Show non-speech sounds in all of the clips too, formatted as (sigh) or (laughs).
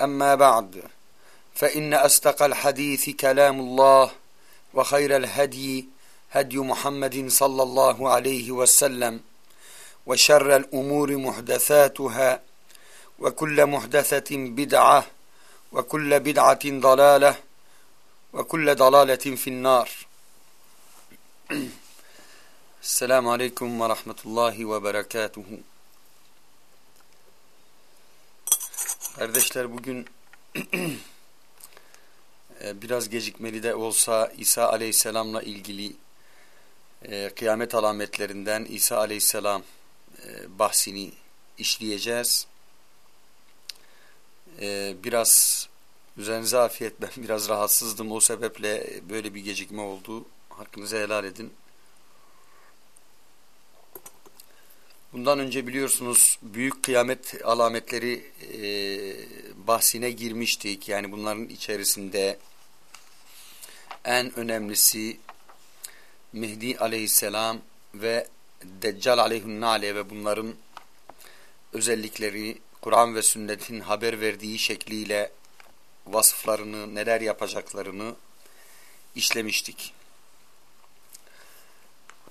أما بعد فإن أستقى الحديث كلام الله وخير الهدي هدي محمد صلى الله عليه وسلم وشر الأمور محدثاتها وكل محدثة بدعة وكل بدعة ضلالة وكل ضلالة في النار. (clears throat) السلام عليكم ورحمة الله وبركاته. Kardeşler bugün (clears throat) biraz gecikmeli de olsa İsa Aleyhisselam'la ilgili kıyamet alametlerinden İsa Aleyhisselam bahsini işleyeceğiz. Biraz üzerinize afiyet ben (laughs) biraz rahatsızdım o sebeple böyle bir gecikme oldu. Hakkınızı helal edin. Bundan önce biliyorsunuz büyük kıyamet alametleri e, bahsine girmiştik. Yani bunların içerisinde en önemlisi Mehdi aleyhisselam ve Deccal aleyhünnale ve bunların özellikleri Kur'an ve sünnetin haber verdiği şekliyle vasıflarını, neler yapacaklarını işlemiştik.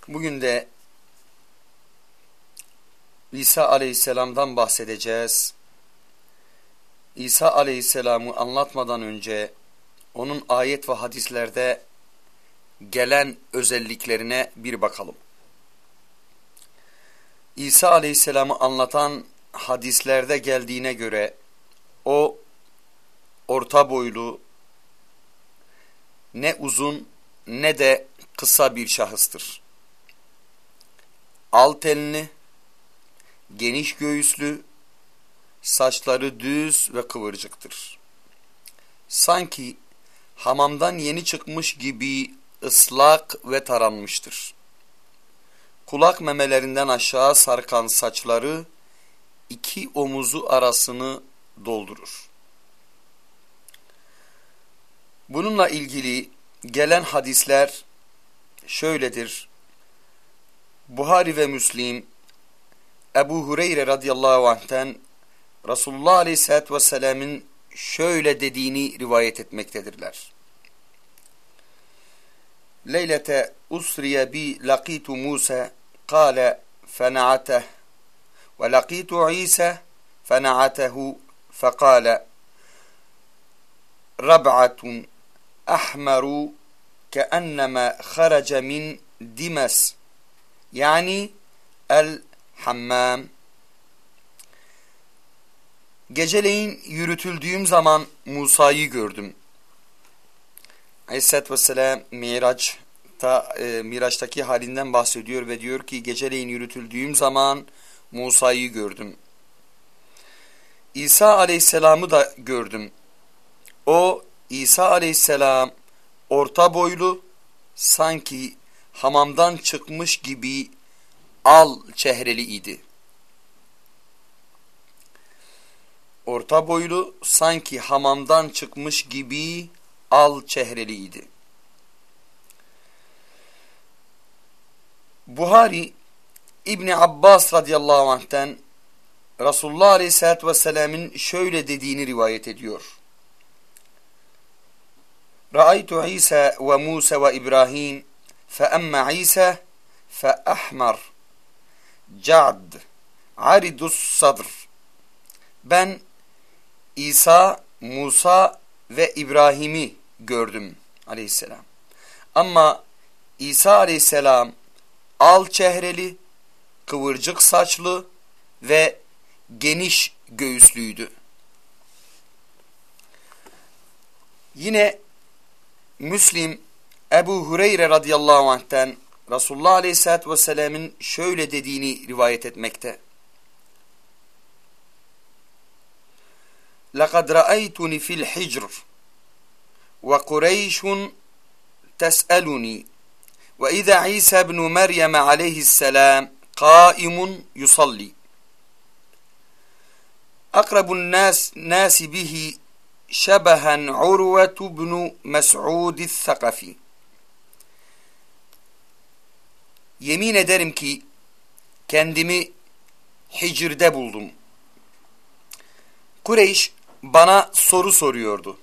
Bugün de İsa aleyhisselamdan bahsedeceğiz. İsa aleyhisselamı anlatmadan önce onun ayet ve hadislerde gelen özelliklerine bir bakalım. İsa aleyhisselamı anlatan hadislerde geldiğine göre o orta boylu ne uzun ne de kısa bir şahıstır. Alt elini geniş göğüslü, saçları düz ve kıvırcıktır. Sanki hamamdan yeni çıkmış gibi ıslak ve taranmıştır. Kulak memelerinden aşağı sarkan saçları iki omuzu arasını doldurur. Bununla ilgili gelen hadisler şöyledir. Buhari ve Müslim Ebu Hureyre radıyallahu anh'ten Resulullah aleyhissalatü vesselam'ın şöyle dediğini rivayet etmektedirler. Leylete usriye bi laqitu Musa kâle fena'ateh ve laqitu İsa fena'atehu fekâle rab'atun ahmeru keenneme kharaca min dimes yani el hammam. Geceleyin yürütüldüğüm zaman Musa'yı gördüm. Aleyhisselatü Vesselam Miraç'ta, e, Miraç'taki halinden bahsediyor ve diyor ki geceleyin yürütüldüğüm zaman Musa'yı gördüm. İsa Aleyhisselam'ı da gördüm. O İsa Aleyhisselam orta boylu sanki hamamdan çıkmış gibi al çehreli idi. Orta boylu sanki hamamdan çıkmış gibi al çehreli idi. Buhari İbni Abbas radıyallahu anh'ten Resulullah aleyhissalatü vesselam'ın şöyle dediğini rivayet ediyor. Ra'aytu İsa ve Musa ve İbrahim fe emme İsa fe ahmar Ca'd Aridus Sadr Ben İsa, Musa ve İbrahim'i gördüm aleyhisselam. Ama İsa aleyhisselam al çehreli, kıvırcık saçlı ve geniş göğüslüydü. Yine Müslim Ebu Hureyre radıyallahu anh'ten Resulullah aleyhissalatü vesselam'ın şöyle dediğini rivayet etmekte. لَقَدْ رَأَيْتُنِ فِي الْحِجْرِ وَقُرَيْشٌ تَسْأَلُنِي وَإِذَا عِيسَى بْنُ مَرْيَمَ عَلَيْهِ السَّلَامِ قَائِمٌ يُصَلِّي أقرب الناس ناس به شبها عروة بن مسعود الثقفي Yemin ederim ki kendimi Hicr'de buldum. Kureyş bana soru soruyordu.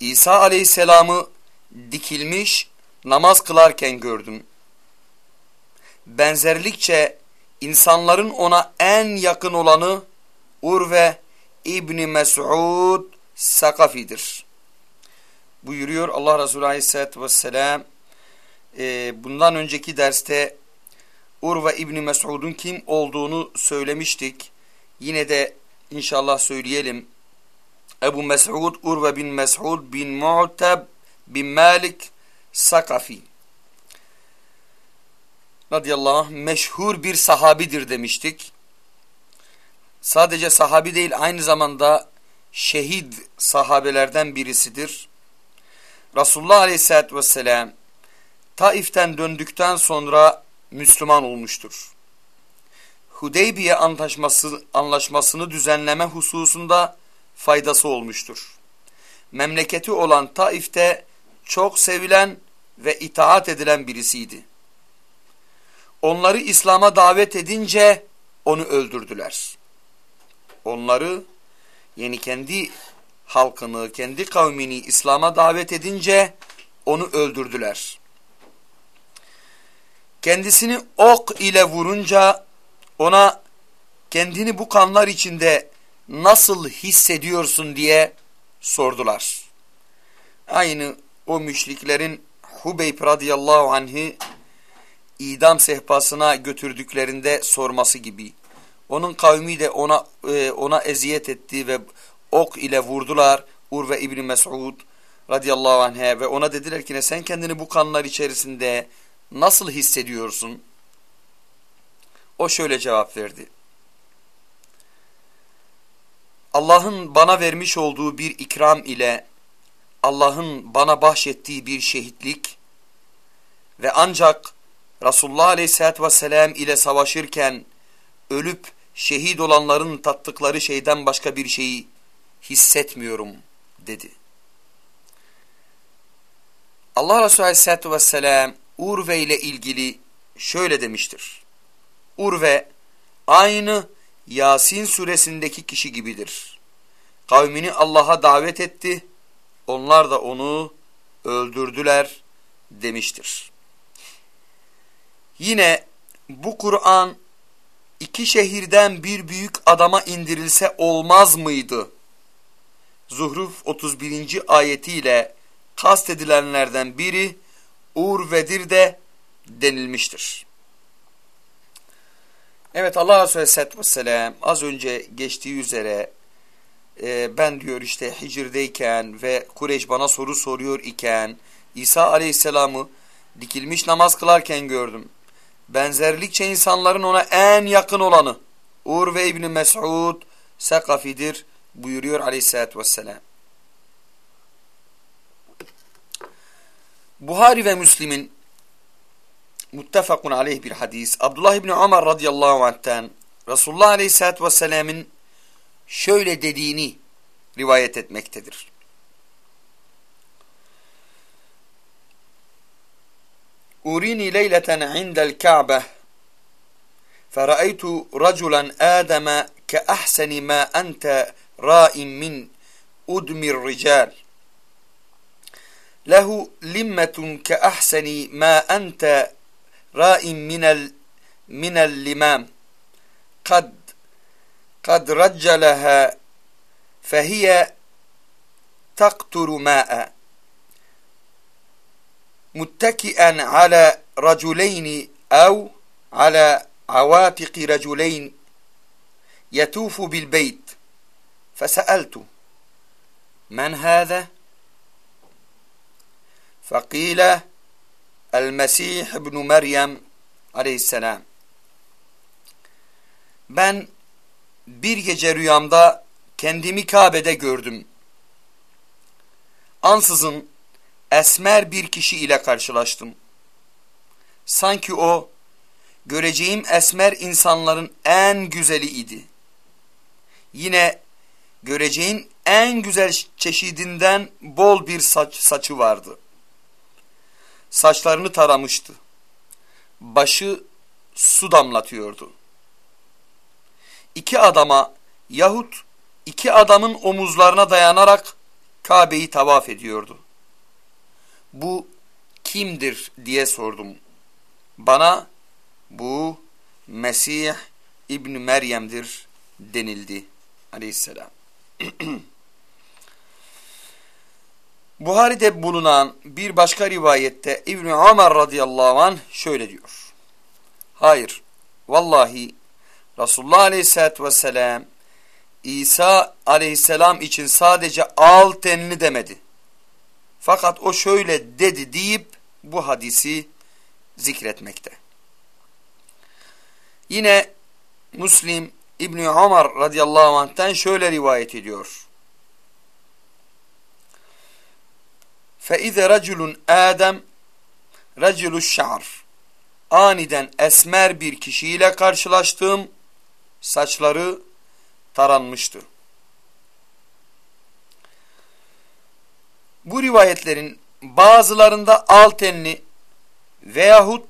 İsa aleyhisselamı dikilmiş namaz kılarken gördüm. Benzerlikçe insanların ona en yakın olanı Urve İbni Mes'ud Sakafi'dir. Buyuruyor Allah Resulü Aleyhisselatü Vesselam e, bundan önceki derste Urve İbni Mes'ud'un kim olduğunu söylemiştik. Yine de inşallah söyleyelim. Ebu Mes'ud Urve bin Mes'ud bin Mu'teb bin Malik Sakafi radıyallahu anh meşhur bir sahabidir demiştik. Sadece sahabi değil aynı zamanda şehit sahabelerden birisidir. Resulullah aleyhissalatü vesselam Taif'ten döndükten sonra Müslüman olmuştur. Hudeybiye antlaşması, anlaşmasını düzenleme hususunda faydası olmuştur. Memleketi olan Taif'te çok sevilen ve itaat edilen birisiydi. Onları İslam'a davet edince onu öldürdüler. Onları yani kendi halkını, kendi kavmini İslam'a davet edince onu öldürdüler. Kendisini ok ile vurunca ona kendini bu kanlar içinde nasıl hissediyorsun diye sordular. Aynı o müşriklerin Hubeyb radıyallahu anh'ı idam sehpasına götürdüklerinde sorması gibi. Onun kavmi de ona e, ona eziyet etti ve ok ile vurdular. Urve İbni Mes'ud radıyallahu anh'e ve ona dediler ki ne sen kendini bu kanlar içerisinde nasıl hissediyorsun? O şöyle cevap verdi. Allah'ın bana vermiş olduğu bir ikram ile Allah'ın bana bahşettiği bir şehitlik ve ancak Resulullah Aleyhisselatü Vesselam ile savaşırken ölüp şehit olanların tattıkları şeyden başka bir şeyi hissetmiyorum dedi. Allah Resulü Aleyhisselatü Vesselam Urve ile ilgili şöyle demiştir. Urve aynı Yasin suresindeki kişi gibidir. Kavmini Allah'a davet etti, onlar da onu öldürdüler demiştir. Yine bu Kur'an iki şehirden bir büyük adama indirilse olmaz mıydı? Zuhruf 31. ayetiyle kastedilenlerden biri Urvedir de denilmiştir. Evet Allah Resulü Aleyhisselatü Vesselam az önce geçtiği üzere e, ben diyor işte Hicr'deyken ve Kureyş bana soru soruyor iken İsa Aleyhisselam'ı dikilmiş namaz kılarken gördüm. Benzerlikçe insanların ona en yakın olanı Urve İbni Mes'ud Sekafidir buyuruyor Aleyhisselatü Vesselam. Buhari ve Müslim'in muttefakun aleyh bir hadis Abdullah İbni Ömer radıyallahu anh'ten Resulullah aleyhissalatü vesselam'ın şöyle dediğini rivayet etmektedir. أريني ليلة عند الكعبة فرأيت رجلا آدم كأحسن ما أنت راء من أدم الرجال له لمة كأحسن ما أنت راء من من اللمام قد قد رجلها فهي تقطر ماء. متكئا على رجلين أو على عواتق رجلين يتوف بالبيت. فسألت من هذا؟ Fakile El-Mesih ibn Meryem aleyhisselam Ben bir gece rüyamda kendimi Kabe'de gördüm. Ansızın esmer bir kişi ile karşılaştım. Sanki o göreceğim esmer insanların en güzeli idi. Yine göreceğin en güzel çeşidinden bol bir saç, saçı vardı.'' Saçlarını taramıştı. Başı su damlatıyordu. İki adama yahut iki adamın omuzlarına dayanarak Kabe'yi tavaf ediyordu. Bu kimdir diye sordum. Bana bu Mesih İbn Meryem'dir denildi aleyhisselam. (clears throat) Buhari'de bulunan bir başka rivayette İbn Ömer radıyallahu an şöyle diyor. Hayır, vallahi Resulullah aleyhissalatü vesselam İsa aleyhisselam için sadece al tenli demedi. Fakat o şöyle dedi deyip bu hadisi zikretmekte. Yine Müslim İbni Ömer radıyallahu anh'ten şöyle rivayet ediyor. فَاِذَا رَجُلٌ آدَمْ رَجُلُ الشَّعْرِ Aniden esmer bir kişiyle karşılaştığım saçları taranmıştı. Bu rivayetlerin bazılarında al tenli veyahut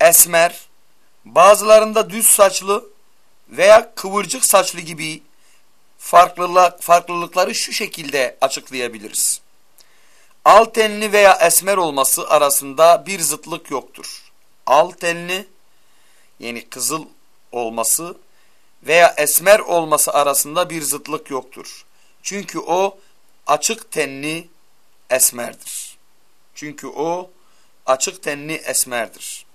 esmer, bazılarında düz saçlı veya kıvırcık saçlı gibi farklılık, farklılıkları şu şekilde açıklayabiliriz. Al tenli veya esmer olması arasında bir zıtlık yoktur. Al tenli yani kızıl olması veya esmer olması arasında bir zıtlık yoktur. Çünkü o açık tenli esmerdir. Çünkü o açık tenli esmerdir.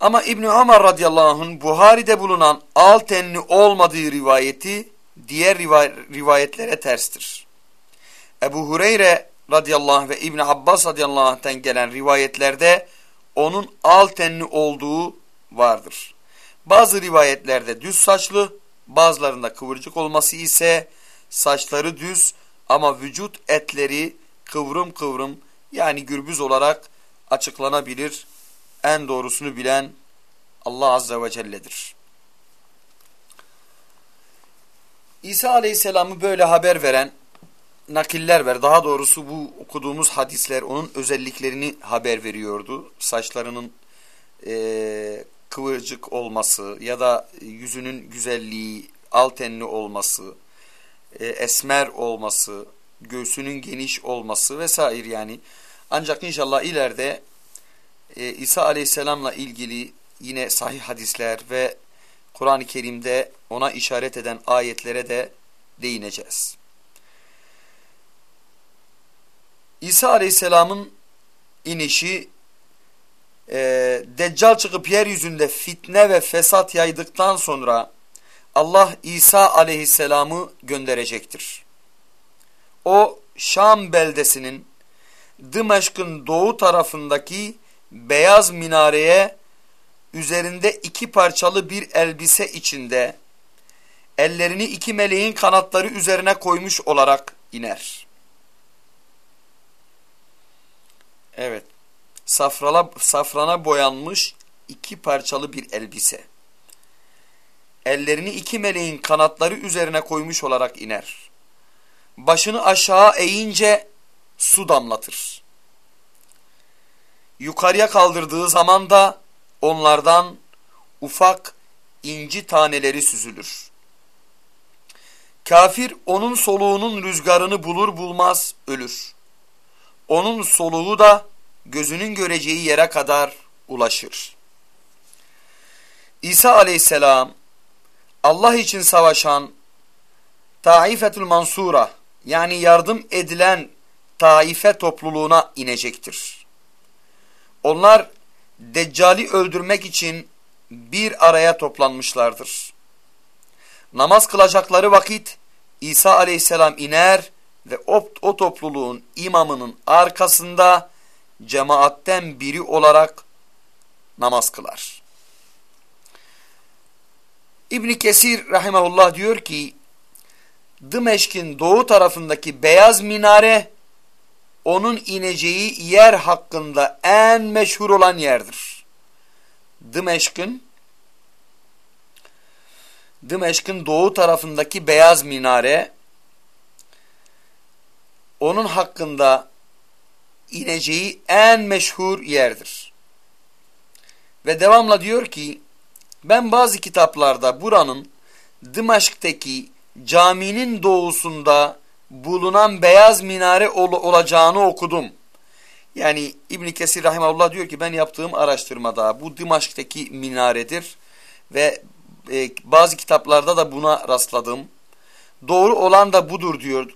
Ama İbni Ömer radıyallahu anh'ın Buhari'de bulunan al tenli olmadığı rivayeti diğer rivayetlere terstir. Ebu Hureyre radıyallahu anh ve İbni Abbas radıyallahu anh'ten gelen rivayetlerde onun al tenli olduğu vardır. Bazı rivayetlerde düz saçlı, bazılarında kıvırcık olması ise saçları düz ama vücut etleri kıvrım kıvrım yani gürbüz olarak açıklanabilir. En doğrusunu bilen Allah Azze ve Celle'dir. İsa Aleyhisselam'ı böyle haber veren nakiller ver. Daha doğrusu bu okuduğumuz hadisler onun özelliklerini haber veriyordu. Saçlarının e, kıvırcık olması ya da yüzünün güzelliği, al tenli olması, e, esmer olması, göğsünün geniş olması vesaire yani. Ancak inşallah ileride e, İsa Aleyhisselam'la ilgili yine sahih hadisler ve Kur'an-ı Kerim'de ona işaret eden ayetlere de değineceğiz. İsa Aleyhisselam'ın inişi e, Deccal çıkıp yeryüzünde fitne ve fesat yaydıktan sonra Allah İsa Aleyhisselam'ı gönderecektir. O Şam beldesinin Dımeşk'ın doğu tarafındaki beyaz minareye üzerinde iki parçalı bir elbise içinde ellerini iki meleğin kanatları üzerine koymuş olarak iner. Evet. Safrala, safrana boyanmış iki parçalı bir elbise. Ellerini iki meleğin kanatları üzerine koymuş olarak iner. Başını aşağı eğince su damlatır. yukarıya kaldırdığı zaman da onlardan ufak inci taneleri süzülür. Kafir onun soluğunun rüzgarını bulur bulmaz ölür. Onun soluğu da gözünün göreceği yere kadar ulaşır. İsa aleyhisselam Allah için savaşan Taifetül Mansura yani yardım edilen Taife topluluğuna inecektir. Onlar Deccali öldürmek için bir araya toplanmışlardır. Namaz kılacakları vakit İsa aleyhisselam iner ve o, o topluluğun imamının arkasında cemaatten biri olarak namaz kılar. İbni Kesir rahimahullah diyor ki Dımeşk'in doğu tarafındaki beyaz minare onun ineceği yer hakkında en meşhur olan yerdir. Dımeşk'in Dımeşk'in doğu tarafındaki beyaz minare onun hakkında ineceği en meşhur yerdir. Ve devamla diyor ki ben bazı kitaplarda buranın Dımaşk'taki caminin doğusunda bulunan beyaz minare ol olacağını okudum. Yani İbn Kesir rahimehullah diyor ki ben yaptığım araştırmada bu Dimaşk'taki minaredir ve e, bazı kitaplarda da buna rastladım. Doğru olan da budur diyor.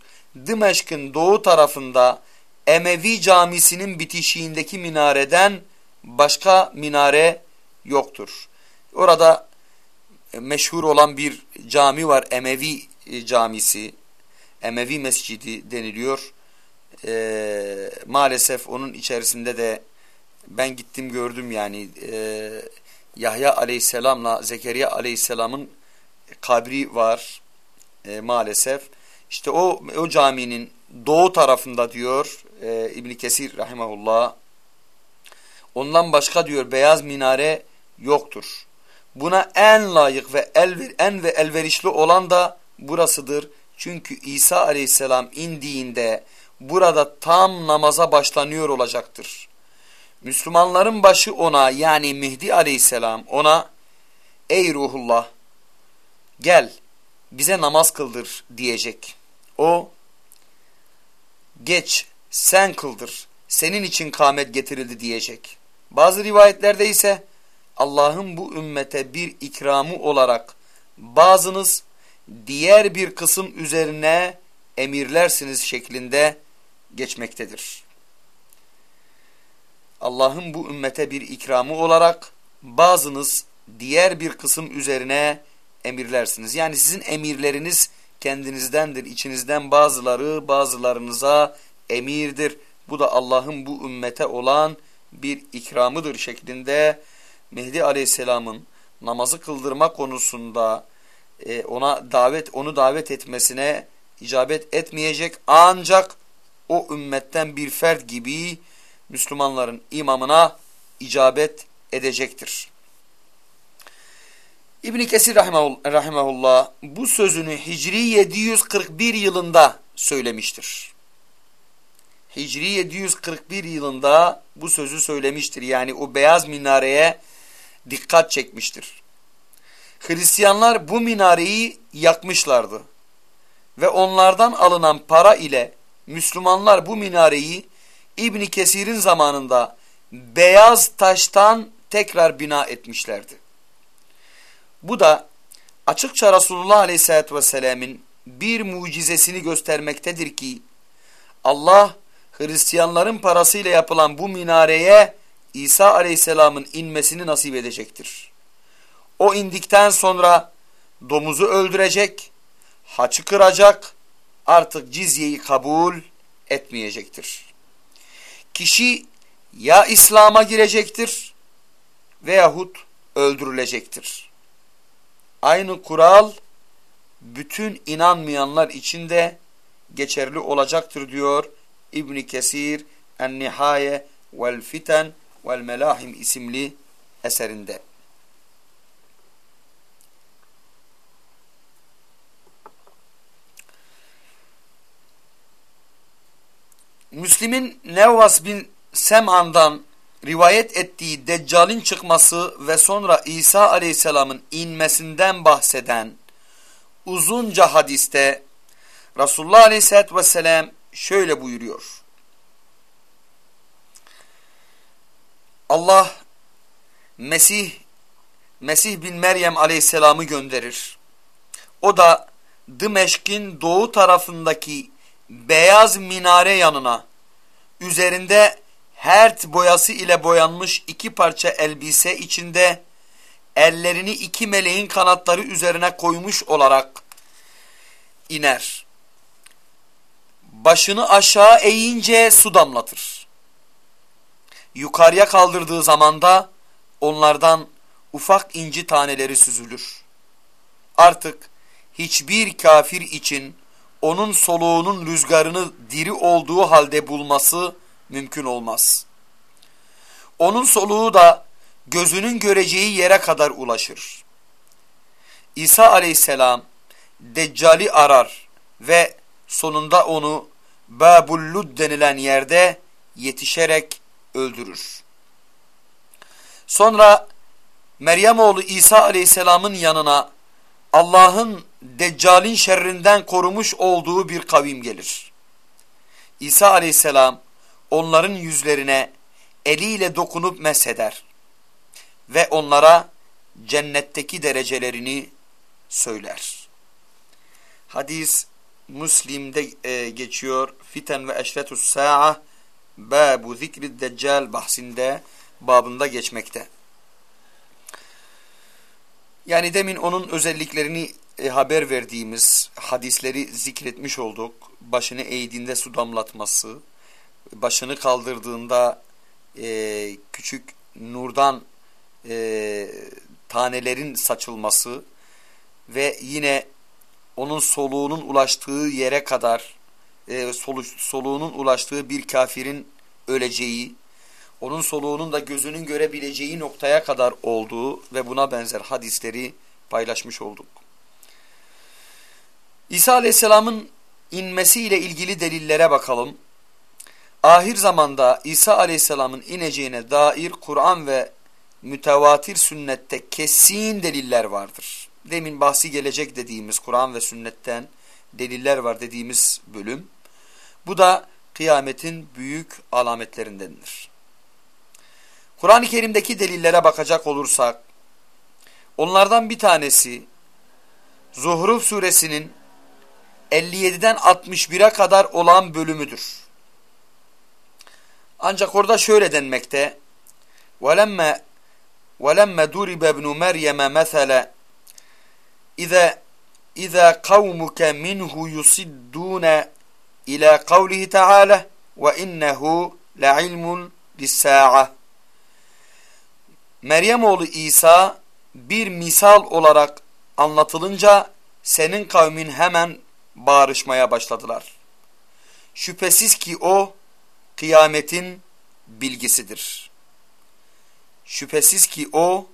Dimaşk'ın doğu tarafında Emevi camisinin bitişiğindeki minareden başka minare yoktur. Orada meşhur olan bir cami var Emevi e, camisi. Emevi Mescidi deniliyor. Ee, maalesef onun içerisinde de ben gittim gördüm yani e, Yahya aleyhisselamla Zekeriya aleyhisselamın kabri var e, maalesef. İşte o, o caminin doğu tarafında diyor e, ibn Kesir rahimahullah ondan başka diyor beyaz minare yoktur. Buna en layık ve el, en ve elverişli olan da burasıdır. Çünkü İsa aleyhisselam indiğinde burada tam namaza başlanıyor olacaktır. Müslümanların başı ona yani Mehdi aleyhisselam ona ey ruhullah gel bize namaz kıldır diyecek. O geç sen kıldır senin için kâmet getirildi diyecek. Bazı rivayetlerde ise Allah'ın bu ümmete bir ikramı olarak bazınız diğer bir kısım üzerine emirlersiniz şeklinde geçmektedir. Allah'ın bu ümmete bir ikramı olarak bazınız diğer bir kısım üzerine emirlersiniz. Yani sizin emirleriniz kendinizdendir. İçinizden bazıları bazılarınıza emirdir. Bu da Allah'ın bu ümmete olan bir ikramıdır şeklinde Mehdi Aleyhisselam'ın namazı kıldırma konusunda e, ona davet onu davet etmesine icabet etmeyecek ancak o ümmetten bir fert gibi Müslümanların imamına icabet edecektir. İbn Kesir rahimehullah bu sözünü Hicri 741 yılında söylemiştir. Hicri 741 yılında bu sözü söylemiştir. Yani o beyaz minareye dikkat çekmiştir. Hristiyanlar bu minareyi yakmışlardı. Ve onlardan alınan para ile Müslümanlar bu minareyi İbni Kesir'in zamanında beyaz taştan tekrar bina etmişlerdi. Bu da açıkça Resulullah Aleyhisselatü Vesselam'ın bir mucizesini göstermektedir ki Allah Hristiyanların parasıyla yapılan bu minareye İsa Aleyhisselam'ın inmesini nasip edecektir. O indikten sonra domuzu öldürecek, haçı kıracak, artık cizyeyi kabul etmeyecektir. Kişi ya İslam'a girecektir veyahut öldürülecektir. Aynı kural bütün inanmayanlar için de geçerli olacaktır diyor İbn Kesir En-Nihaye vel Fiten vel Melahim isimli eserinde. Müslim'in Nevvas bin Sem'an'dan rivayet ettiği Deccal'in çıkması ve sonra İsa aleyhisselamın inmesinden bahseden uzunca hadiste Resulullah aleyhisselatü vesselam şöyle buyuruyor. Allah Mesih Mesih bin Meryem aleyhisselamı gönderir. O da Dımeşk'in doğu tarafındaki beyaz minare yanına üzerinde hert boyası ile boyanmış iki parça elbise içinde ellerini iki meleğin kanatları üzerine koymuş olarak iner. Başını aşağı eğince su damlatır. Yukarıya kaldırdığı zamanda onlardan ufak inci taneleri süzülür. Artık hiçbir kafir için onun soluğunun rüzgarını diri olduğu halde bulması mümkün olmaz. Onun soluğu da gözünün göreceği yere kadar ulaşır. İsa aleyhisselam Deccali arar ve sonunda onu Babullud denilen yerde yetişerek öldürür. Sonra Meryem oğlu İsa aleyhisselamın yanına Allah'ın Deccal'in şerrinden korumuş olduğu bir kavim gelir. İsa aleyhisselam onların yüzlerine eliyle dokunup mesheder ve onlara cennetteki derecelerini söyler. Hadis Müslim'de e, geçiyor. Fiten ve eşretus sa'a babu zikri deccal bahsinde babında geçmekte. Yani demin onun özelliklerini e, haber verdiğimiz hadisleri zikretmiş olduk. Başını eğdiğinde su damlatması, başını kaldırdığında e, küçük nurdan e, tanelerin saçılması ve yine onun soluğunun ulaştığı yere kadar e, solu, soluğunun ulaştığı bir kafirin öleceği, onun soluğunun da gözünün görebileceği noktaya kadar olduğu ve buna benzer hadisleri paylaşmış olduk. İsa Aleyhisselam'ın inmesiyle ilgili delillere bakalım. Ahir zamanda İsa Aleyhisselam'ın ineceğine dair Kur'an ve mütevatir sünnette kesin deliller vardır Demin bahsi gelecek dediğimiz Kur'an ve sünnetten deliller var dediğimiz bölüm. Bu da kıyametin büyük alametlerindendir. Kur'an-ı Kerim'deki delillere bakacak olursak, onlardan bir tanesi Zuhruf suresinin 57'den 61'e kadar olan bölümüdür. Ancak orada şöyle denmekte. وَلَمَّا وَلَمَّا دُرِبَ ابْنُ مَرْيَمَ مَثَلًا İze İza kavmuke minhu yusidduna ila kavlihi taala ve innehu la ilmun lis-sa'a. Meryem oğlu İsa bir misal olarak anlatılınca senin kavmin hemen bağırışmaya başladılar. Şüphesiz ki o kıyametin bilgisidir. Şüphesiz ki o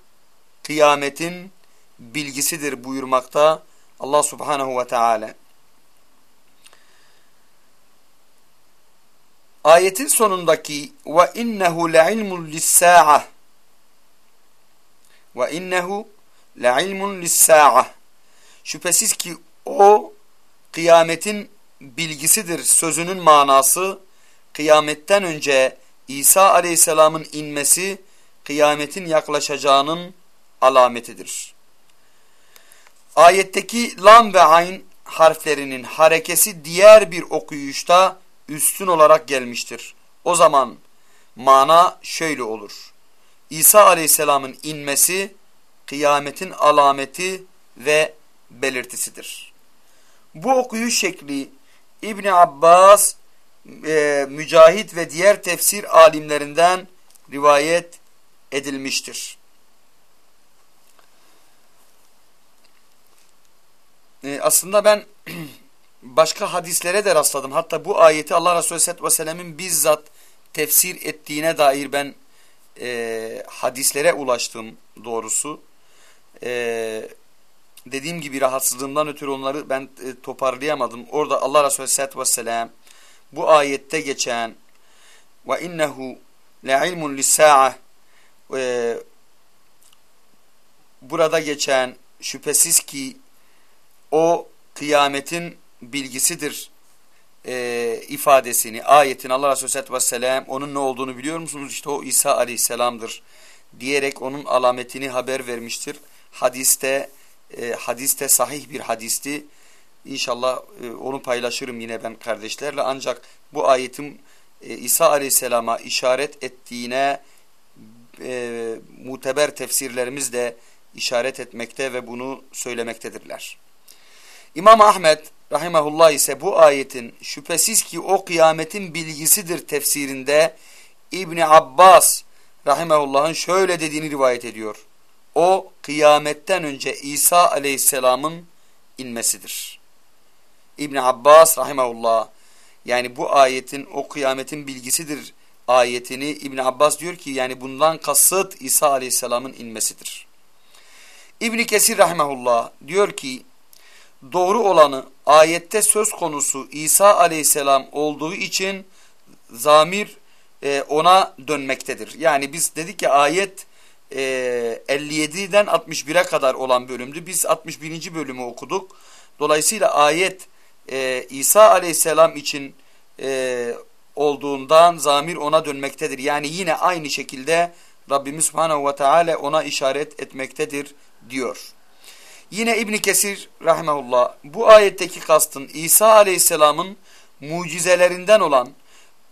kıyametin bilgisidir buyurmakta Allah subhanahu ve teala. Ayetin sonundaki ve innehu le'ilmun lis-sa'ah ve innehu le'ilmun lis-sa'ah Şüphesiz ki o kıyametin bilgisidir sözünün manası kıyametten önce İsa aleyhisselamın inmesi kıyametin yaklaşacağının alametidir. Ayetteki lam ve ayn harflerinin harekesi diğer bir okuyuşta üstün olarak gelmiştir. O zaman mana şöyle olur. İsa aleyhisselamın inmesi kıyametin alameti ve belirtisidir. Bu okuyuş şekli İbni Abbas, e, Mücahit ve diğer tefsir alimlerinden rivayet edilmiştir. E, aslında ben (clears throat) başka hadislere de rastladım. Hatta bu ayeti Allah Resulü Aleyhisselatü Vesselam'ın bizzat tefsir ettiğine dair ben e, hadislere ulaştım doğrusu. E, dediğim gibi rahatsızlığımdan ötürü onları ben e, toparlayamadım. Orada Allah Resulü Aleyhisselatü Vesselam bu ayette geçen ve innehu le ilmun lissa'a e, burada geçen şüphesiz ki o kıyametin bilgisidir e, ifadesini, ayetin Allah Aleyhisselatü Vesselam onun ne olduğunu biliyor musunuz? İşte o İsa Aleyhisselam'dır diyerek onun alametini haber vermiştir. Hadiste e, hadiste sahih bir hadisti. İnşallah e, onu paylaşırım yine ben kardeşlerle. Ancak bu ayetin e, İsa Aleyhisselam'a işaret ettiğine e, muteber tefsirlerimiz de işaret etmekte ve bunu söylemektedirler. İmam Ahmet rahimahullah ise bu ayetin şüphesiz ki o kıyametin bilgisidir tefsirinde İbni Abbas rahimahullah'ın şöyle dediğini rivayet ediyor. O kıyametten önce İsa aleyhisselamın inmesidir. İbn Abbas rahimahullah yani bu ayetin o kıyametin bilgisidir ayetini İbn Abbas diyor ki yani bundan kasıt İsa aleyhisselamın inmesidir. İbn Kesir rahimahullah diyor ki doğru olanı ayette söz konusu İsa aleyhisselam olduğu için zamir e, ona dönmektedir. Yani biz dedik ki ayet e, 57'den 61'e kadar olan bölümdü. Biz 61. bölümü okuduk. Dolayısıyla ayet e, İsa aleyhisselam için e, olduğundan zamir ona dönmektedir. Yani yine aynı şekilde Rabbimiz Subhanahu ve Teala ona işaret etmektedir diyor. Yine İbn Kesir rahimehullah bu ayetteki kastın İsa aleyhisselamın mucizelerinden olan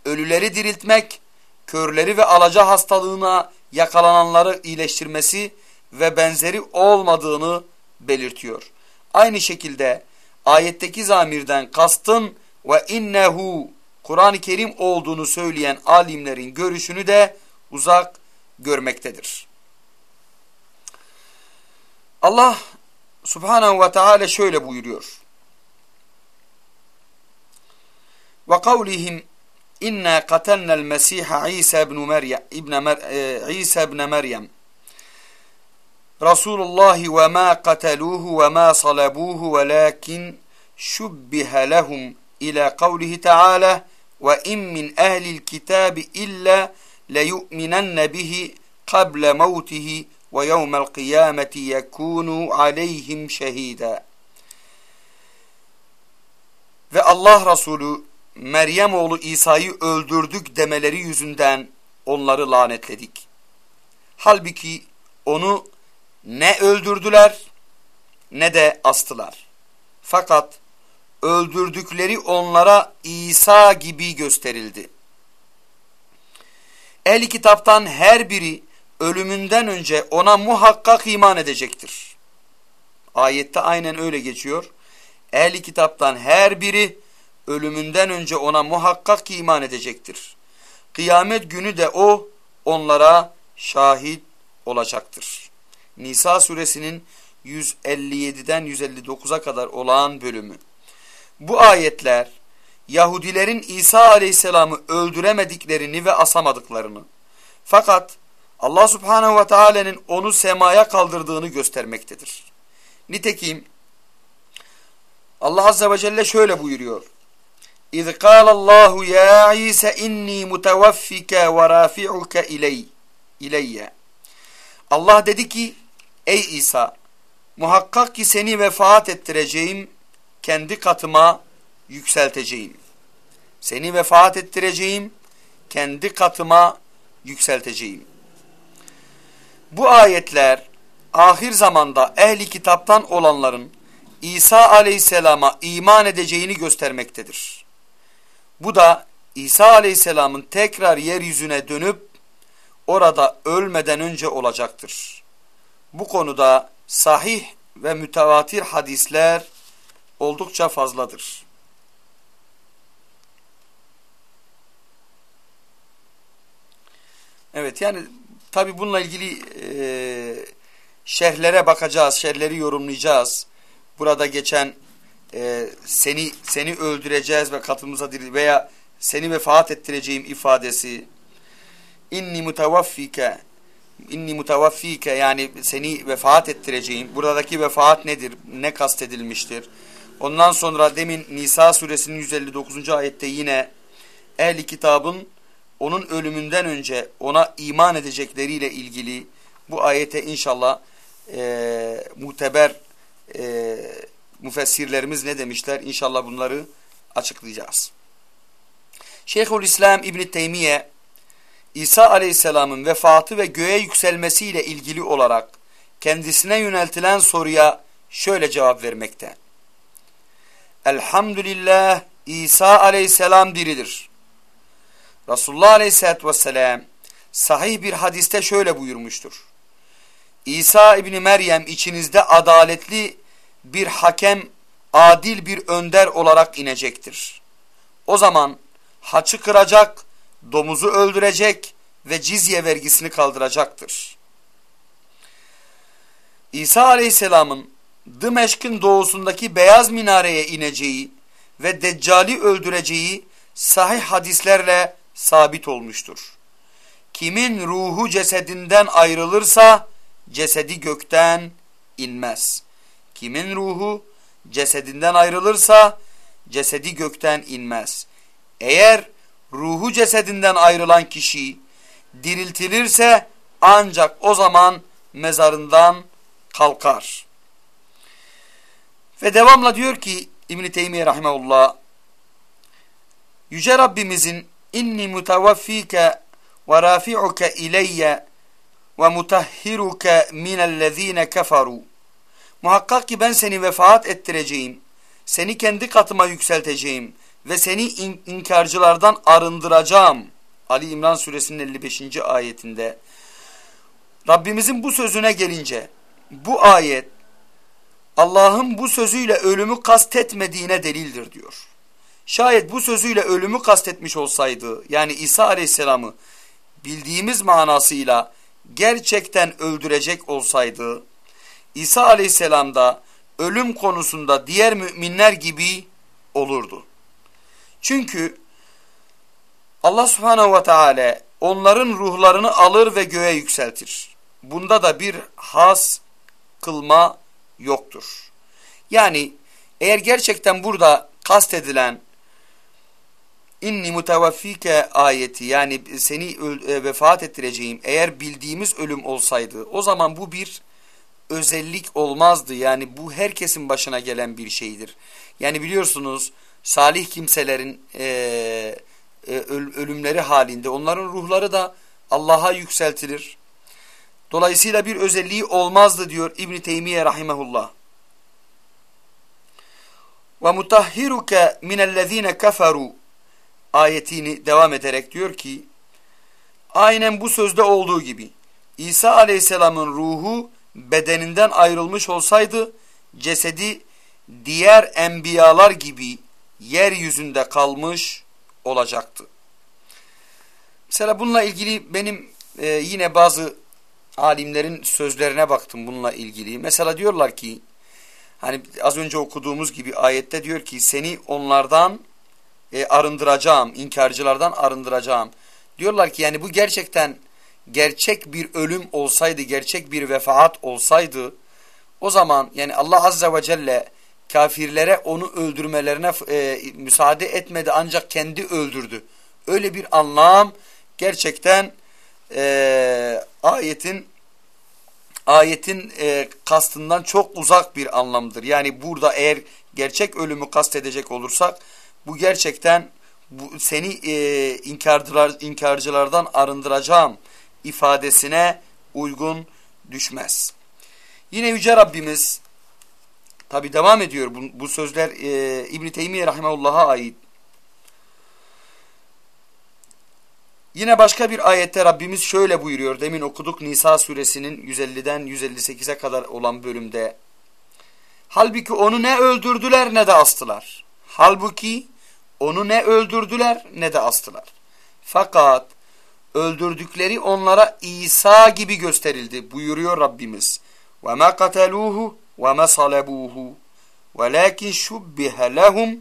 ölüleri diriltmek, körleri ve alaca hastalığına yakalananları iyileştirmesi ve benzeri olmadığını belirtiyor. Aynı şekilde ayetteki zamirden kastın ve innehu Kur'an-ı Kerim olduğunu söyleyen alimlerin görüşünü de uzak görmektedir. Allah subhanahu ve teala şöyle buyuruyor. Ve kavlihim inna katalna'l Mesih İsa ibn Meryem ibn Mer İsa ibn Meryem Resulullah ve ma kataluhu ve ma salabuhu velakin şubbiha lehum ila kavlihi Teala ve in min ehlil kitabi illa leyu'minenne bihi qabla mevtihi ve yevmel kıyameti yekunu aleyhim şehida. Ve Allah Resulü Meryem oğlu İsa'yı öldürdük demeleri yüzünden onları lanetledik. Halbuki onu ne öldürdüler ne de astılar. Fakat öldürdükleri onlara İsa gibi gösterildi. El kitaptan her biri ölümünden önce ona muhakkak iman edecektir. Ayette aynen öyle geçiyor. Ehli kitaptan her biri ölümünden önce ona muhakkak iman edecektir. Kıyamet günü de o onlara şahit olacaktır. Nisa suresinin 157'den 159'a kadar olan bölümü. Bu ayetler Yahudilerin İsa aleyhisselamı öldüremediklerini ve asamadıklarını fakat Allah subhanehu ve teala'nın onu semaya kaldırdığını göstermektedir. Nitekim Allah azze ve celle şöyle buyuruyor. Kâlallahu ya İsa inni mutevaffike ve rafi'uke iley, ileyye. Allah dedi ki ey İsa muhakkak ki seni vefat ettireceğim kendi katıma yükselteceğim. Seni vefat ettireceğim kendi katıma yükselteceğim. Bu ayetler ahir zamanda ehli kitaptan olanların İsa aleyhisselama iman edeceğini göstermektedir. Bu da İsa aleyhisselamın tekrar yeryüzüne dönüp orada ölmeden önce olacaktır. Bu konuda sahih ve mütevatir hadisler oldukça fazladır. Evet yani tabi bununla ilgili e, şerhlere bakacağız, şerhleri yorumlayacağız. Burada geçen e, seni seni öldüreceğiz ve katımıza veya seni vefat ettireceğim ifadesi inni mutavaffike inni mutavaffike yani seni vefat ettireceğim. Buradaki vefat nedir? Ne kastedilmiştir? Ondan sonra demin Nisa suresinin 159. ayette yine ehli kitabın onun ölümünden önce ona iman edecekleriyle ilgili bu ayete inşallah e, muteber e, müfessirlerimiz ne demişler? İnşallah bunları açıklayacağız. Şeyhülislam İbn Teymiye İsa Aleyhisselam'ın vefatı ve göğe yükselmesiyle ilgili olarak kendisine yöneltilen soruya şöyle cevap vermekte. Elhamdülillah İsa Aleyhisselam diridir. Resulullah Aleyhisselatü Vesselam sahih bir hadiste şöyle buyurmuştur. İsa İbni Meryem içinizde adaletli bir hakem, adil bir önder olarak inecektir. O zaman haçı kıracak, domuzu öldürecek ve cizye vergisini kaldıracaktır. İsa Aleyhisselam'ın Dımeşk'in doğusundaki beyaz minareye ineceği ve Deccali öldüreceği sahih hadislerle sabit olmuştur. Kimin ruhu cesedinden ayrılırsa cesedi gökten inmez. Kimin ruhu cesedinden ayrılırsa cesedi gökten inmez. Eğer ruhu cesedinden ayrılan kişi diriltilirse ancak o zaman mezarından kalkar. Ve devamla diyor ki İbn-i Teymiye Rahimahullah Yüce Rabbimizin inni mutavaffike ve rafi'uke ileyye ve mutahhiruke minellezine keferu Muhakkak ki ben seni vefaat ettireceğim, seni kendi katıma yükselteceğim ve seni in inkarcılardan arındıracağım. Ali İmran suresinin 55. ayetinde Rabbimizin bu sözüne gelince bu ayet Allah'ın bu sözüyle ölümü kastetmediğine delildir diyor. Şayet bu sözüyle ölümü kastetmiş olsaydı yani İsa aleyhisselamı bildiğimiz manasıyla gerçekten öldürecek olsaydı İsa aleyhisselam da ölüm konusunda diğer müminler gibi olurdu. Çünkü Allah subhanehu ve teala onların ruhlarını alır ve göğe yükseltir. Bunda da bir has kılma yoktur. Yani eğer gerçekten burada kastedilen inni mutavaffike ayeti yani seni e, vefat ettireceğim eğer bildiğimiz ölüm olsaydı o zaman bu bir özellik olmazdı. Yani bu herkesin başına gelen bir şeydir. Yani biliyorsunuz salih kimselerin e, e, ölümleri halinde onların ruhları da Allah'a yükseltilir. Dolayısıyla bir özelliği olmazdı diyor İbn Teymiye rahimehullah. Ve mutahhiruke minellezine keferu ayetini devam ederek diyor ki aynen bu sözde olduğu gibi İsa aleyhisselamın ruhu bedeninden ayrılmış olsaydı cesedi diğer enbiyalar gibi yeryüzünde kalmış olacaktı. Mesela bununla ilgili benim e, yine bazı alimlerin sözlerine baktım bununla ilgili. Mesela diyorlar ki hani az önce okuduğumuz gibi ayette diyor ki seni onlardan e, arındıracağım, inkarcılardan arındıracağım. Diyorlar ki yani bu gerçekten gerçek bir ölüm olsaydı, gerçek bir vefaat olsaydı o zaman yani Allah Azze ve Celle kafirlere onu öldürmelerine e, müsaade etmedi ancak kendi öldürdü. Öyle bir anlam gerçekten e, ayetin ayetin e, kastından çok uzak bir anlamdır. Yani burada eğer gerçek ölümü kastedecek olursak bu gerçekten bu, seni e, inkarcılar, inkarcılardan arındıracağım ifadesine uygun düşmez. Yine Yüce Rabbimiz tabi devam ediyor bu, bu sözler e, İbn-i Teymiye Rahimahullah'a ait. Yine başka bir ayette Rabbimiz şöyle buyuruyor. Demin okuduk Nisa suresinin 150'den 158'e kadar olan bölümde. Halbuki onu ne öldürdüler ne de astılar. Halbuki onu ne öldürdüler ne de astılar. Fakat öldürdükleri onlara İsa gibi gösterildi buyuruyor Rabbimiz. وَمَا قَتَلُوهُ وَمَا صَلَبُوهُ وَلَكِنْ شُبِّهَ لَهُمْ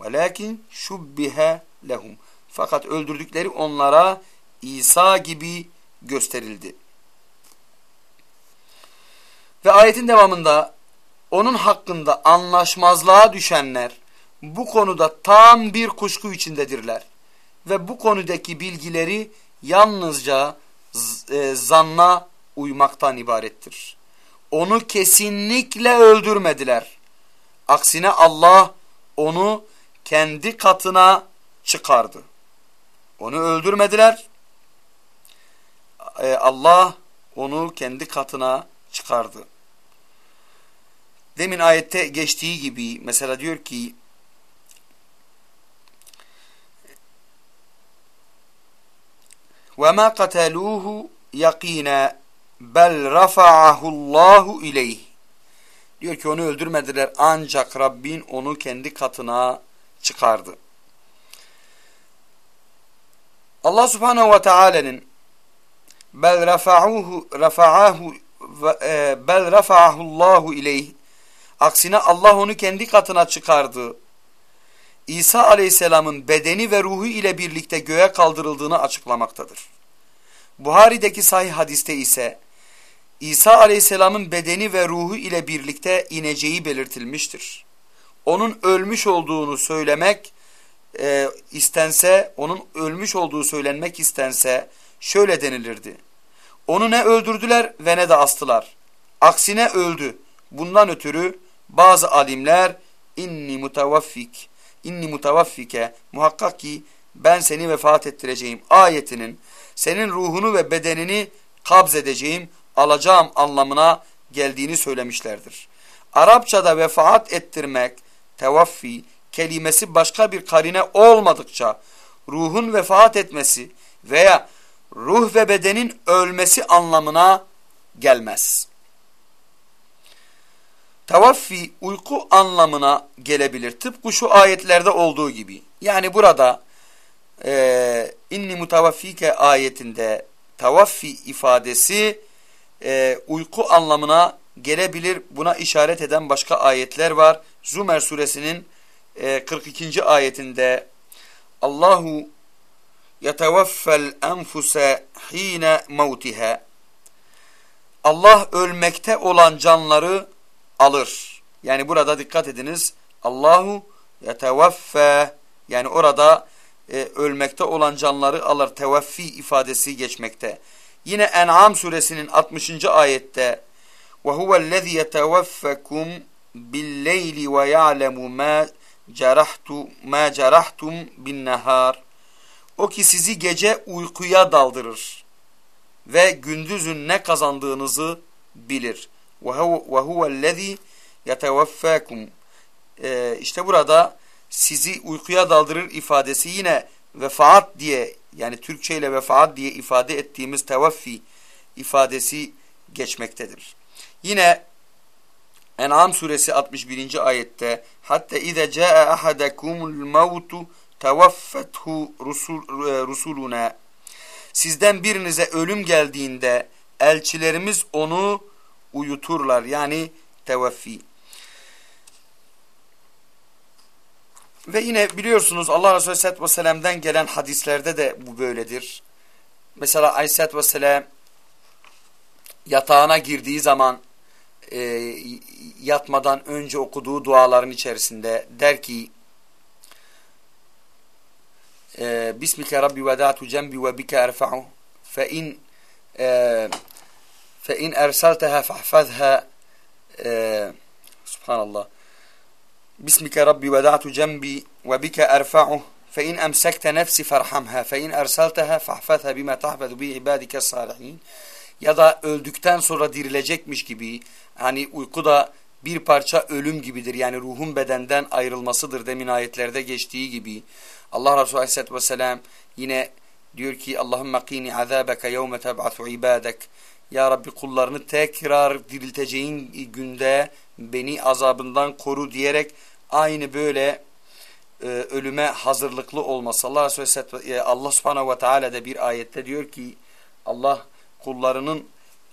وَلَكِنْ شُبِّهَ لَهُمْ Fakat öldürdükleri onlara İsa gibi gösterildi. Ve ayetin devamında onun hakkında anlaşmazlığa düşenler bu konuda tam bir kuşku içindedirler. ve bu konudaki bilgileri yalnızca e, zanna uymaktan ibarettir. Onu kesinlikle öldürmediler. Aksine Allah onu kendi katına çıkardı. Onu öldürmediler. E, Allah onu kendi katına çıkardı. Demin ayette geçtiği gibi mesela diyor ki وَمَا قَتَلُوهُ يَقِينًا bel rafa'ahu Allahu ileyh. Diyor ki onu öldürmediler ancak Rabbin onu kendi katına çıkardı. Allah Subhanahu ve Taala'nın bel rafa'uhu rafa'ahu e, bel rafa'ahu Allahu ileyh. Aksine Allah onu kendi katına çıkardı. İsa Aleyhisselam'ın bedeni ve ruhu ile birlikte göğe kaldırıldığını açıklamaktadır. Buhari'deki sahih hadiste ise İsa aleyhisselamın bedeni ve ruhu ile birlikte ineceği belirtilmiştir. Onun ölmüş olduğunu söylemek e, istense, onun ölmüş olduğu söylenmek istense şöyle denilirdi. Onu ne öldürdüler ve ne de astılar. Aksine öldü. Bundan ötürü bazı alimler inni mutavaffik, inni mutavaffike muhakkak ki ben seni vefat ettireceğim ayetinin senin ruhunu ve bedenini kabz edeceğim alacağım anlamına geldiğini söylemişlerdir. Arapçada vefaat ettirmek, tevaffi kelimesi başka bir karine olmadıkça ruhun vefaat etmesi veya ruh ve bedenin ölmesi anlamına gelmez. Tevaffi uyku anlamına gelebilir. Tıpkı şu ayetlerde olduğu gibi. Yani burada e, inni mutavaffike ayetinde tavaffi ifadesi e, uyku anlamına gelebilir. Buna işaret eden başka ayetler var. Zümer suresinin e, 42. ayetinde Allahu yetevaffel enfuse hine mevtiha Allah ölmekte olan canları alır. Yani burada dikkat ediniz. Allahu yeteveffe yani orada e, ölmekte olan canları alır. Teveffi ifadesi geçmekte. Yine En'am suresinin 60. ayette ve huvellezî yeteveffekum billeyli ve ya'lemu ma cerahtu ma cerahtum bin nahar. O ki sizi gece uykuya daldırır ve gündüzün ne kazandığınızı bilir. Ve huvellezî yeteveffâkum. İşte burada sizi uykuya daldırır ifadesi yine vefaat diye yani Türkçe ile vefaat diye ifade ettiğimiz tevaffi ifadesi geçmektedir. Yine En'am suresi 61. ayette hatta ize caa ahadakumul mautu tevaffethu rusul, e, rusuluna sizden birinize ölüm geldiğinde elçilerimiz onu uyuturlar yani tevaffi. Ve yine biliyorsunuz Allah Resulü Aleyhisselatü Vesselam'dan gelen hadislerde de bu böyledir. Mesela Aleyhisselatü Vesselam yatağına girdiği zaman e, yatmadan önce okuduğu duaların içerisinde der ki e, Bismike Rabbi vedatu cembi ve bike erfa'u fe in e, fe in erselteha fahfazha subhanallah. Bismike rabbi veda'tu cembi ve bike erfa'uh. fe in emsekte nefsi ferhamha fe in erselteha fahfazha bima tahfezu bi ibadike salihin ya da öldükten sonra dirilecekmiş gibi hani uyku da bir parça ölüm gibidir. Yani ruhun bedenden ayrılmasıdır demin ayetlerde geçtiği gibi. Allah Resulü Aleyhisselatü Vesselam yine diyor ki Allahümme qini azâbeke yevme teb'atu ibâdek. Ya Rabbi kullarını tekrar dirilteceğin günde beni azabından koru diyerek aynı böyle e, ölüme hazırlıklı olması. Allah Resulü Allah Subhanahu ve Teala da bir ayette diyor ki Allah kullarının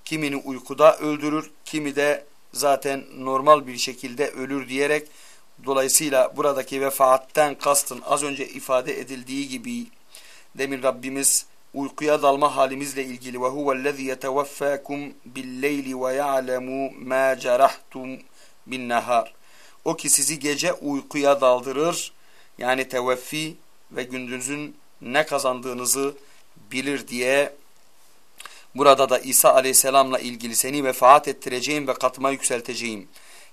kimini uykuda öldürür, kimi de zaten normal bir şekilde ölür diyerek dolayısıyla buradaki vefaatten kastın az önce ifade edildiği gibi demin Rabbimiz uykuya dalma halimizle ilgili ve huvellezî yeteveffâkum billeyli ve ya'lemu mâ cerahtum bin nehar. O ki sizi gece uykuya daldırır yani teveffi ve gündüzün ne kazandığınızı bilir diye burada da İsa aleyhisselamla ilgili seni vefaat ettireceğim ve katıma yükselteceğim.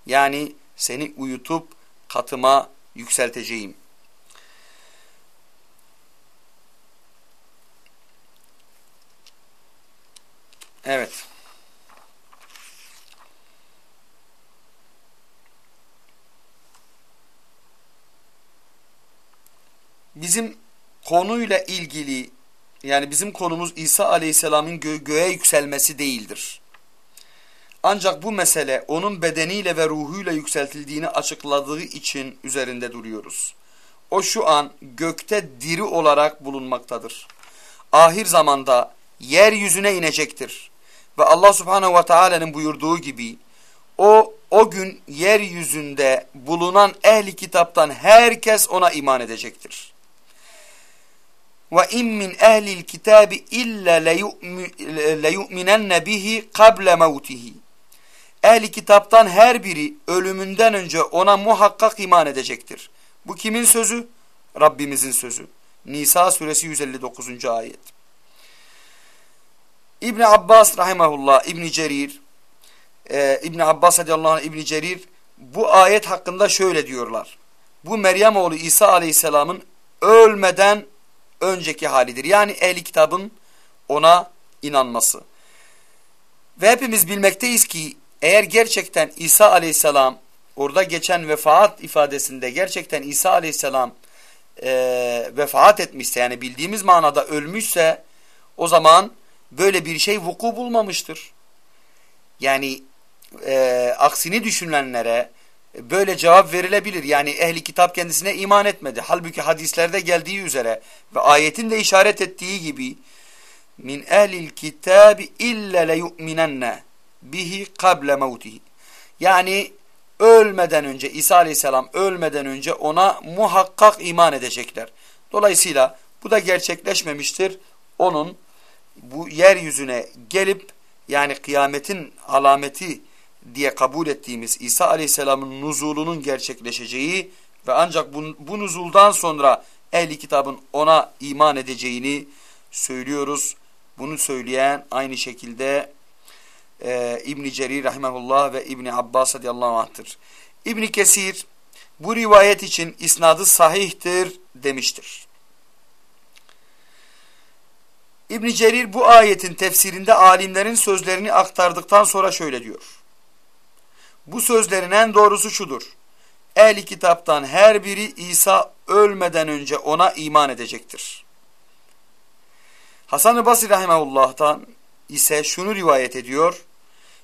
Yani seni uyutup katıma yükselteceğim. Evet. Bizim konuyla ilgili yani bizim konumuz İsa Aleyhisselam'ın gö göğe yükselmesi değildir. Ancak bu mesele onun bedeniyle ve ruhuyla yükseltildiğini açıkladığı için üzerinde duruyoruz. O şu an gökte diri olarak bulunmaktadır. Ahir zamanda yeryüzüne inecektir. Ve Allah subhanehu ve teala'nın buyurduğu gibi o o gün yeryüzünde bulunan ehli kitaptan herkes ona iman edecektir. Ve in min ehlil kitabi illa leyu'minenne bihi kable mevtihi. Ehli kitaptan her biri ölümünden önce ona muhakkak iman edecektir. Bu kimin sözü? Rabbimizin sözü. Nisa suresi 159. ayet. İbn Abbas rahimahullah, İbn Cerir, e, İbn Abbas radıyallahu anh, İbn Cerir bu ayet hakkında şöyle diyorlar. Bu Meryem oğlu İsa aleyhisselamın ölmeden önceki halidir. Yani ehli kitabın ona inanması. Ve hepimiz bilmekteyiz ki eğer gerçekten İsa aleyhisselam orada geçen vefaat ifadesinde gerçekten İsa aleyhisselam e, vefaat etmişse yani bildiğimiz manada ölmüşse o zaman böyle bir şey vuku bulmamıştır. Yani e, aksini düşünenlere böyle cevap verilebilir. Yani ehli kitap kendisine iman etmedi. Halbuki hadislerde geldiği üzere ve ayetin de işaret ettiği gibi min ehlil kitabi illa leyu'minenne bihi kable mevtihi. Yani ölmeden önce İsa aleyhisselam ölmeden önce ona muhakkak iman edecekler. Dolayısıyla bu da gerçekleşmemiştir. Onun bu yeryüzüne gelip yani kıyametin alameti diye kabul ettiğimiz İsa Aleyhisselam'ın nuzulunun gerçekleşeceği ve ancak bu, bu nuzuldan sonra ehli kitabın ona iman edeceğini söylüyoruz. Bunu söyleyen aynı şekilde e, İbn Cerir rahimehullah ve İbn Abbas radıyallahu anh'tır. İbn Kesir bu rivayet için isnadı sahihtir demiştir. İbn Cerir bu ayetin tefsirinde alimlerin sözlerini aktardıktan sonra şöyle diyor. Bu sözlerin en doğrusu şudur. Ehli kitaptan her biri İsa ölmeden önce ona iman edecektir. Hasan-ı Basri Rahimahullah'tan ise şunu rivayet ediyor.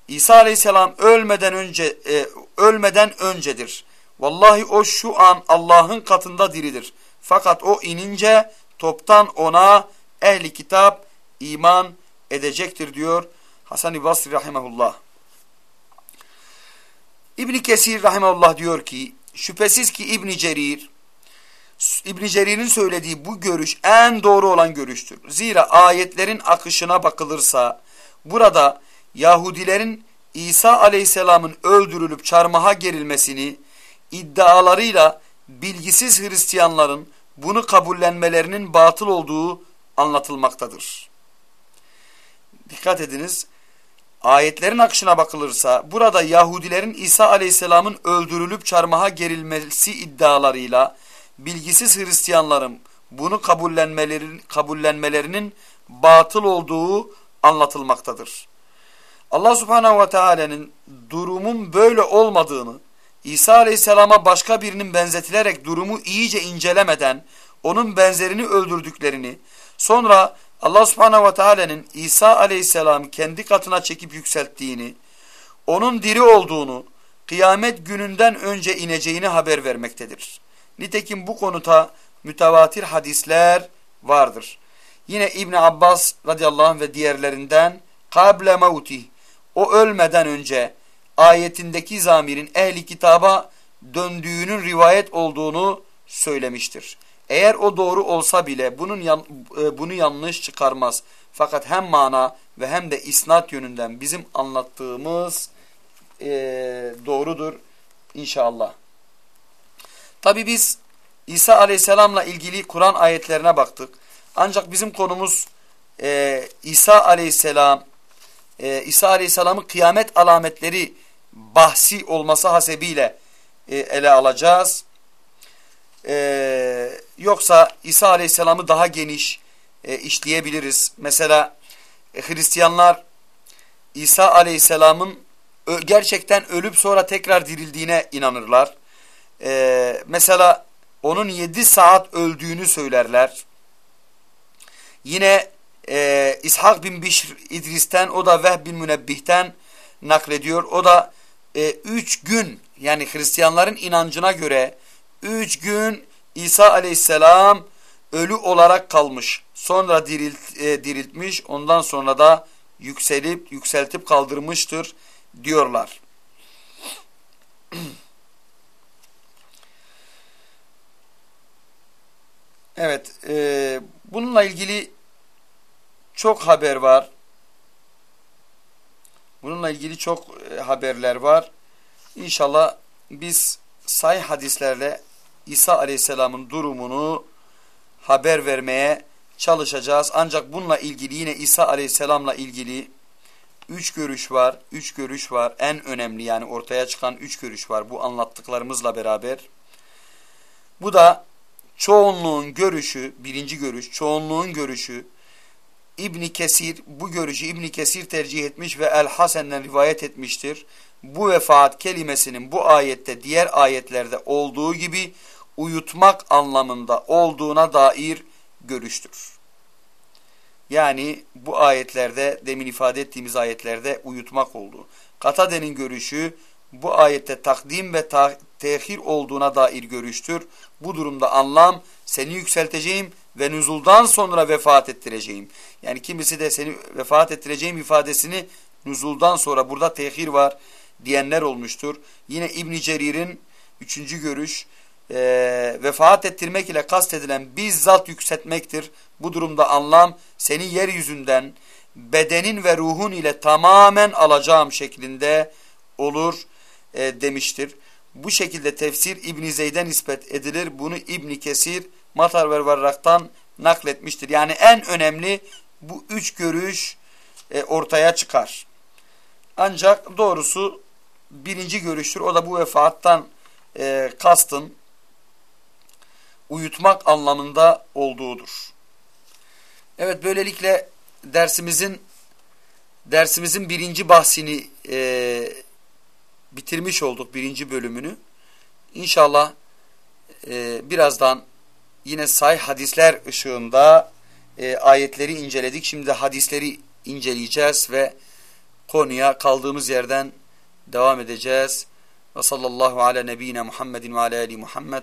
İsa Aleyhisselam ölmeden önce e, ölmeden öncedir. Vallahi o şu an Allah'ın katında diridir. Fakat o inince toptan ona ehli kitap iman edecektir diyor Hasan-ı Basri rahimahullah. İbni Kesir rahimahullah diyor ki şüphesiz ki İbni Cerir İbni Cerir'in söylediği bu görüş en doğru olan görüştür. Zira ayetlerin akışına bakılırsa burada Yahudilerin İsa aleyhisselamın öldürülüp çarmıha gerilmesini iddialarıyla bilgisiz Hristiyanların bunu kabullenmelerinin batıl olduğu anlatılmaktadır. Dikkat ediniz. Ayetlerin akışına bakılırsa burada Yahudilerin İsa aleyhisselamın öldürülüp çarmıha gerilmesi iddialarıyla bilgisiz Hristiyanların bunu kabullenmelerinin, kabullenmelerinin batıl olduğu anlatılmaktadır. Allah subhanehu ve teala'nın durumun böyle olmadığını, İsa aleyhisselama başka birinin benzetilerek durumu iyice incelemeden onun benzerini öldürdüklerini, sonra Allah subhanehu ve teala'nın İsa aleyhisselam kendi katına çekip yükselttiğini, onun diri olduğunu, kıyamet gününden önce ineceğini haber vermektedir. Nitekim bu konuda mütevatir hadisler vardır. Yine İbn Abbas radıyallahu anh ve diğerlerinden kable mevtih o ölmeden önce ayetindeki zamirin ehli kitaba döndüğünün rivayet olduğunu söylemiştir. Eğer o doğru olsa bile bunun yan, e, bunu yanlış çıkarmaz. Fakat hem mana ve hem de isnat yönünden bizim anlattığımız e, doğrudur inşallah. Tabi biz İsa aleyhisselamla ilgili Kur'an ayetlerine baktık. Ancak bizim konumuz e, İsa aleyhisselam, e, İsa aleyhisselamın kıyamet alametleri bahsi olması hasebiyle e, ele alacağız. E, yoksa İsa aleyhisselamı daha geniş e, işleyebiliriz. Mesela e, Hristiyanlar İsa aleyhisselamın gerçekten ölüp sonra tekrar dirildiğine inanırlar. E, mesela onun yedi saat öldüğünü söylerler. Yine e, İshak bin Bişr İdris'ten o da Vehb bin Münebbih'ten naklediyor. O da e, üç gün yani Hristiyanların inancına göre üç gün İsa aleyhisselam ölü olarak kalmış. Sonra dirilt, e, diriltmiş ondan sonra da yükselip yükseltip kaldırmıştır diyorlar. (clears throat) Evet, e, bununla ilgili çok haber var. Bununla ilgili çok e, haberler var. İnşallah biz sahih hadislerle İsa Aleyhisselam'ın durumunu haber vermeye çalışacağız. Ancak bununla ilgili yine İsa Aleyhisselam'la ilgili üç görüş var. Üç görüş var. En önemli yani ortaya çıkan üç görüş var bu anlattıklarımızla beraber. Bu da çoğunluğun görüşü, birinci görüş, çoğunluğun görüşü İbni Kesir bu görüşü İbni Kesir tercih etmiş ve El Hasen'den rivayet etmiştir. Bu vefat kelimesinin bu ayette diğer ayetlerde olduğu gibi uyutmak anlamında olduğuna dair görüştür. Yani bu ayetlerde demin ifade ettiğimiz ayetlerde uyutmak oldu. Katade'nin görüşü bu ayette takdim ve tehir olduğuna dair görüştür. Bu durumda anlam seni yükselteceğim ve nüzuldan sonra vefat ettireceğim. Yani kimisi de seni vefat ettireceğim ifadesini nüzuldan sonra burada tehir var diyenler olmuştur. Yine İbn Cerir'in üçüncü görüş e, vefat ettirmek ile kastedilen bizzat yükseltmektir. Bu durumda anlam seni yeryüzünden bedenin ve ruhun ile tamamen alacağım şeklinde olur e, demiştir. Bu şekilde tefsir İbn Zeyd'e nispet edilir. Bunu İbn Kesir Matar ve Varrak'tan nakletmiştir. Yani en önemli bu üç görüş e, ortaya çıkar. Ancak doğrusu birinci görüştür. O da bu vefattan e, kastın uyutmak anlamında olduğudur. Evet böylelikle dersimizin dersimizin birinci bahsini e, bitirmiş olduk birinci bölümünü. İnşallah e, birazdan yine say hadisler ışığında e, ayetleri inceledik. Şimdi de hadisleri inceleyeceğiz ve konuya kaldığımız yerden devam edeceğiz. Ve sallallahu ala nebine Muhammedin ve ala ali Muhammed.